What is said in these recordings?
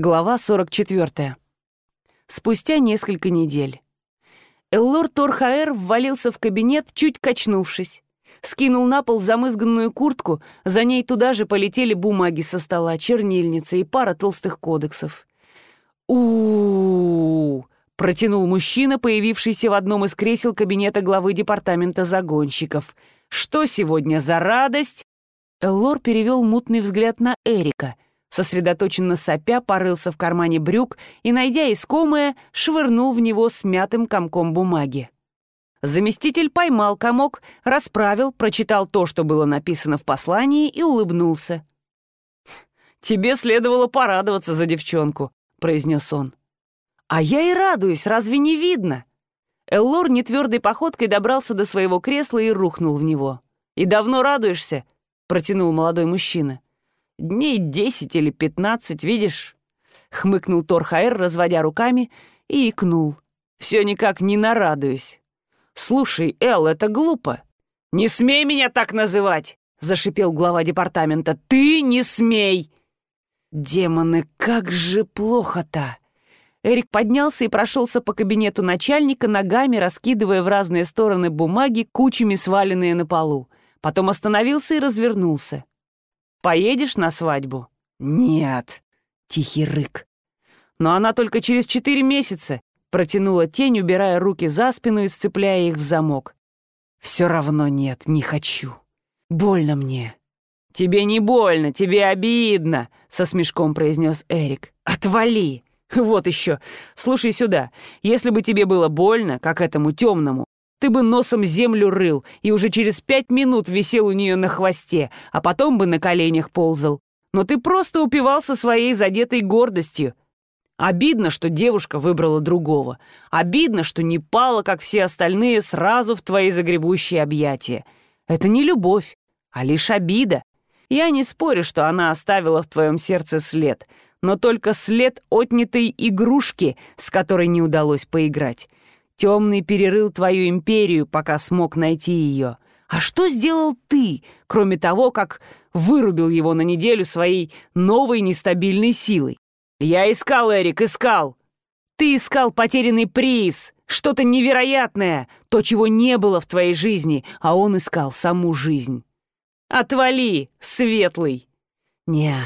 Глава 44. Спустя несколько недель. Эллор Торхаэр ввалился в кабинет, чуть качнувшись. Скинул на пол замызганную куртку, за ней туда же полетели бумаги со стола, чернильница и пара толстых кодексов. у, протянул мужчина, появившийся в одном из кресел кабинета главы департамента загонщиков. «Что сегодня за радость?» Эллор перевел мутный взгляд на Эрика — сосредоточенно сопя, порылся в кармане брюк и, найдя искомое, швырнул в него смятым комком бумаги. Заместитель поймал комок, расправил, прочитал то, что было написано в послании, и улыбнулся. «Тебе следовало порадоваться за девчонку», — произнес он. «А я и радуюсь, разве не видно?» Эллор нетвердой походкой добрался до своего кресла и рухнул в него. «И давно радуешься?» — протянул молодой мужчина. Дней десять или пятнадцать, видишь?» — хмыкнул Торхаэр, разводя руками, и икнул. «Все никак не нарадуюсь. Слушай, Эл, это глупо. Не смей меня так называть!» — зашипел глава департамента. «Ты не смей!» «Демоны, как же плохо-то!» Эрик поднялся и прошелся по кабинету начальника, ногами раскидывая в разные стороны бумаги, кучами сваленные на полу. Потом остановился и развернулся. Поедешь на свадьбу?» «Нет», — тихий рык. «Но она только через четыре месяца», — протянула тень, убирая руки за спину и сцепляя их в замок. «Все равно нет, не хочу. Больно мне». «Тебе не больно, тебе обидно», — со смешком произнес Эрик. «Отвали!» «Вот еще. Слушай сюда. Если бы тебе было больно, как этому темному, ты бы носом землю рыл и уже через пять минут висел у нее на хвосте, а потом бы на коленях ползал. Но ты просто упивался своей задетой гордостью. Обидно, что девушка выбрала другого. Обидно, что не пала, как все остальные, сразу в твои загребущие объятия. Это не любовь, а лишь обида. Я не спорю, что она оставила в твоем сердце след, но только след отнятой игрушки, с которой не удалось поиграть. Темный перерыл твою империю, пока смог найти ее. А что сделал ты, кроме того, как вырубил его на неделю своей новой нестабильной силой? Я искал, Эрик, искал. Ты искал потерянный приз, что-то невероятное, то, чего не было в твоей жизни, а он искал саму жизнь. Отвали, светлый. Не,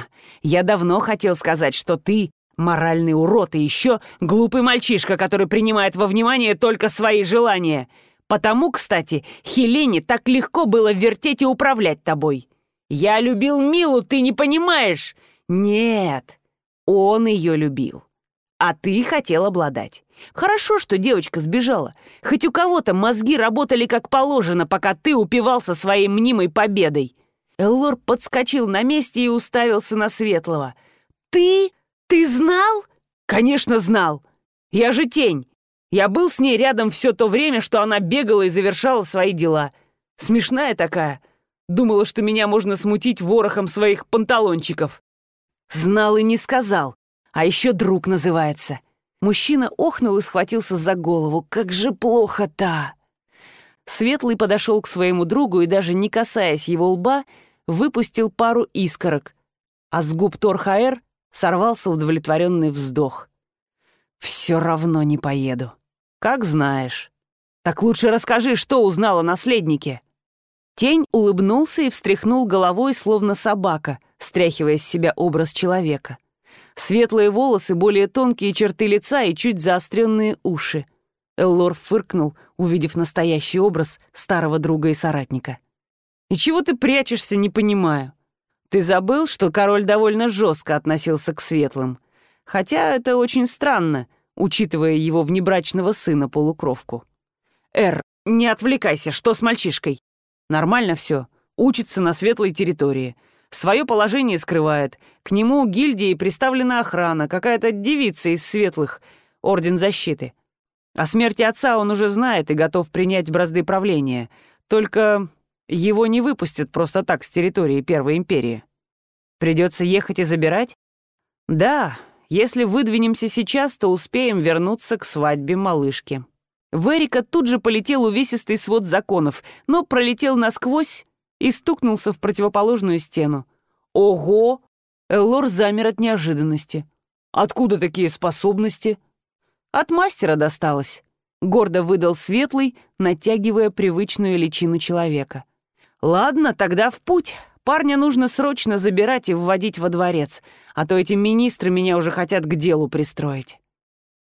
я давно хотел сказать, что ты Моральный урод и еще глупый мальчишка, который принимает во внимание только свои желания. Потому, кстати, Хелене так легко было вертеть и управлять тобой. Я любил Милу, ты не понимаешь? Нет, он ее любил. А ты хотел обладать. Хорошо, что девочка сбежала. Хоть у кого-то мозги работали как положено, пока ты упивался своей мнимой победой. Эллор подскочил на месте и уставился на Светлого. «Ты...» «Ты знал?» «Конечно знал. Я же тень. Я был с ней рядом все то время, что она бегала и завершала свои дела. Смешная такая. Думала, что меня можно смутить ворохом своих панталончиков. Знал и не сказал. А еще друг называется. Мужчина охнул и схватился за голову. Как же плохо-то! Светлый подошел к своему другу и, даже не касаясь его лба, выпустил пару искорок. А с губ Торхаэр Сорвался удовлетворенный вздох. «Все равно не поеду. Как знаешь. Так лучше расскажи, что узнал о наследнике». Тень улыбнулся и встряхнул головой, словно собака, стряхивая с себя образ человека. Светлые волосы, более тонкие черты лица и чуть заостренные уши. Эллор фыркнул, увидев настоящий образ старого друга и соратника. «И чего ты прячешься, не понимаю?» Ты забыл, что король довольно жестко относился к светлым? Хотя это очень странно, учитывая его внебрачного сына-полукровку. Эр, не отвлекайся, что с мальчишкой? Нормально все. Учится на светлой территории. Свое положение скрывает. К нему гильдии приставлена охрана, какая-то девица из светлых, Орден Защиты. О смерти отца он уже знает и готов принять бразды правления. Только его не выпустят просто так с территории Первой Империи. Придется ехать и забирать? Да, если выдвинемся сейчас, то успеем вернуться к свадьбе малышки. В Эрика тут же полетел увесистый свод законов, но пролетел насквозь и стукнулся в противоположную стену. Ого! Эллор замер от неожиданности. Откуда такие способности? От мастера досталось. Гордо выдал светлый, натягивая привычную личину человека. Ладно, тогда в путь. Парня нужно срочно забирать и вводить во дворец, а то эти министры меня уже хотят к делу пристроить.